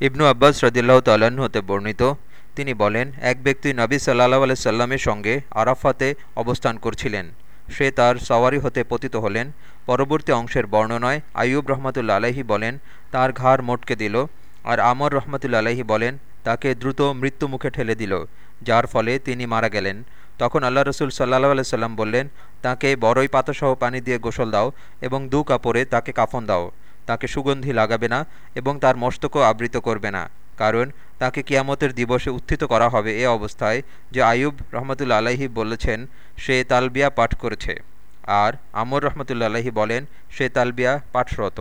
ইবনু আব্বাস রদিল্লাহ তাল্লাহ্ন হতে বর্ণিত। তিনি বলেন, এক ব্যক্তি নবী সাল্লাহ আলাইসাল্লামের সঙ্গে আরাফাতে অবস্থান করছিলেন। সে তার সওয়ারি হতে পতিত হলেন। পরবর্তী অংশের বর্ণনায় আইয়ুব রহমতুল্লা আলাহি বলেন, তার ঘাড় মোটকে দিল আর আমর রহমতুল্লা আলাহি বলেন, তাকে দ্রুত মৃত্যু মুখে ঠেলে দিল, যার ফলে তিনি মারা গেলেন। তখন আল্লাহ রসুল সাল্লাহ আলাইসাল্লাম বললেন, তাকে বড়ই পাতাসহ পানি দিয়ে গোসল দাও এবং দু কাপড়ে তাকে কাফন দাও। তাকে সুগন্ধি লাগাবে না এবং তার মস্তকও আবৃত করবে না, কারণ তাকে কিয়ামতের দিবসে উত্থিত করা হবে এ অবস্থায় যে আয়ুব রহমতুল্লা আলাহি বলেছেন, সে তালবিয়া পাঠ করেছে। আর আমর রহমতুল্লা আলাহি বলেন, সে তালবিয়া পাঠরত।